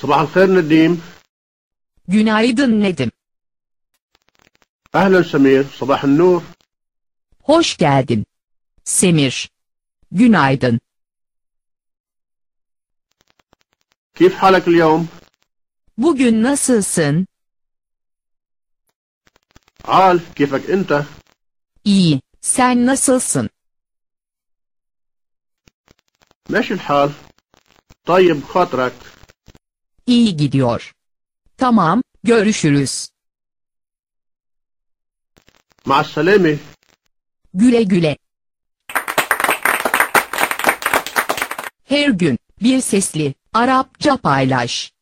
صباح الخير نديم Günaydın Nedim. أهلا سمير صباح النور Hoş geldin. Semir. Günaydın. كيف حالك اليوم؟ Bugün nasılsın? عال كيفك أنت؟ İyi. Sen nasılsın? ماشي الحال طيب خاطرك İyi gidiyor. Tamam, görüşürüz. Masalemi. Güle güle. Her gün bir sesli Arapça paylaş.